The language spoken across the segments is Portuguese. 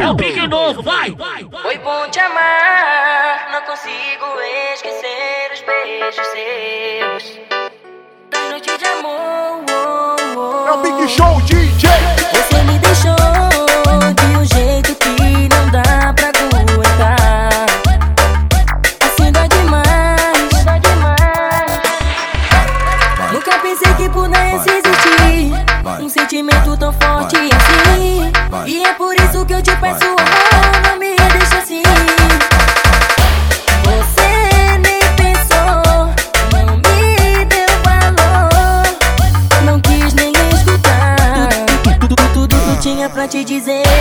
É o pique novo, vai! Foi bom te amar, não consigo esquecer os beijos seus. Das noites de amor. oh, oh. É o Big Show DJ. Você me deixou de um jeito que não dá pra aguentar. Assim dá demais. Dá demais. Nunca pensei que pudesse existir um sentimento tão forte assim. Pra te dizer.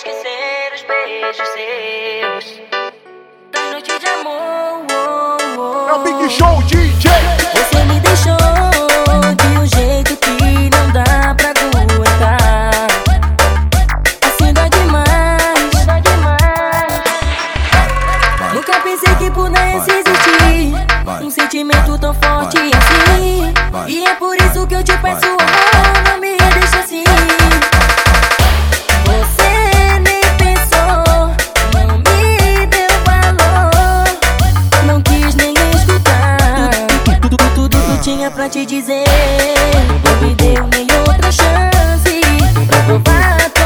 esquecer os beijos seus. Da noite de amor. Oh, oh. É o Big Show DJ. Você me deixou de um jeito que não dá pra aguentar. Assim dá demais. Dá demais. Nunca pensei que pudesse existir um sentimento tão forte assim. E é por isso que eu te peço pra te dizer. Eu me deu nem outra chance pra provar.